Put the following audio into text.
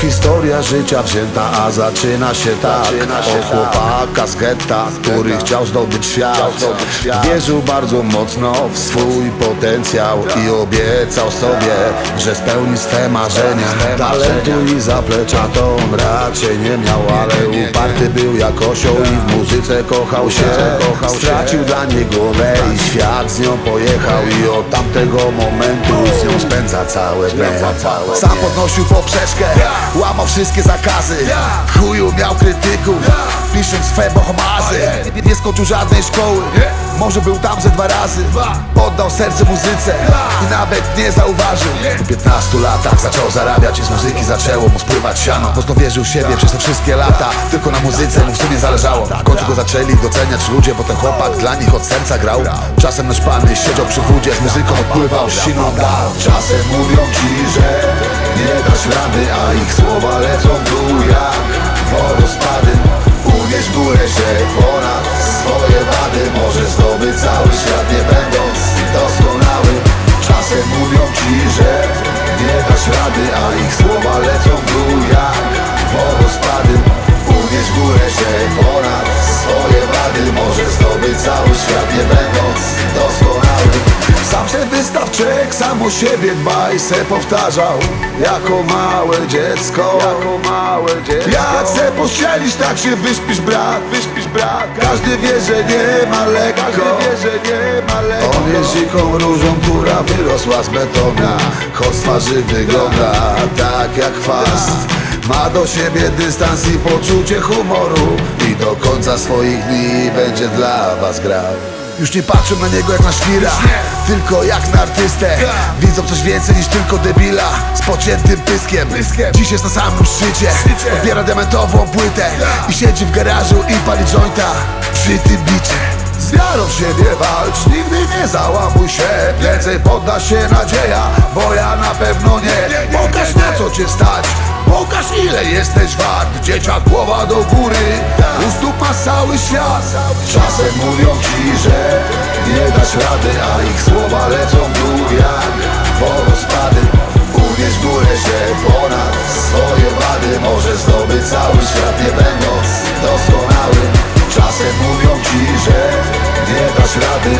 historia życia wzięta, a zaczyna się tak. Od chłopaka z getta, który chciał zdobyć świat. Wierzył bardzo mocno w swój potencjał I obiecał sobie, że spełni swe marzenia. Talentu i zaplecza to on raczej nie miał Ale uparty był jak osioł i w muzyce kochał się. Stracił dla niej głowę i świat z nią pojechał I od tamtego momentu z nią spędza całe dnie. Sam podnosił poprzeczkę, łamał wszystkie zakazy. W chuju miał krytyków, pisząc swe bohomazy. Nie skończył żadnej szkoły, może był tam ze dwa razy Oddał serce muzyce i nawet nie zauważył. Po 15 latach zaczął zarabiać i z muzyki zaczęło mu spływać siano. Mocno wierzył w siebie przez te wszystkie lata Tylko na muzyce mu w sumie zależało. W końcu go zaczęli doceniać ludzie, bo ten chłopak dla nich od serca grał. Czasem nasz pan siedział przy wódzie, z muzyką odpływał siną dal. Czasem mówią ci, że nie dasz rady, a ich słowa lecą w dół jak rady, a ich słowa lecą w dół jak wodospady. Uwierz górę, że wystaw czek, sam o siebie dbaj se powtarzał Jako małe dziecko. Jako małe dziecko. Jak se pościelisz, tak się wyśpisz brat. Wyśpisz brat. Każdy wie, że nie ma lekko. Każdy wie, że nie ma lekko. On jest dziką różą, która wyrosła z betona. Choć twarzy wygląda tak jak chwast. Ma do siebie dystans i poczucie humoru. I do końca swoich dni będzie dla was grał już nie patrzą na niego jak na świra Tylko jak na artystę. Widzą coś więcej niż tylko debila Z pociętym pyskiem. Dziś jest na samym szczycie Odbiera diamentową płytę I siedzi w garażu i pali jointa Przy tym bicie z wiarą w siebie walcz, nigdy nie załamuj się. Więcej podda się nadzieja, bo ja na pewno nie. Pokaż na co cię stać, pokaż ile jesteś wart. Dzieciak głowa do góry, u stóp masz cały świat. Czasem mówią ci, że nie dasz rady A ich słowa lecą w dół jak wodospady dasz rady, a ich słowa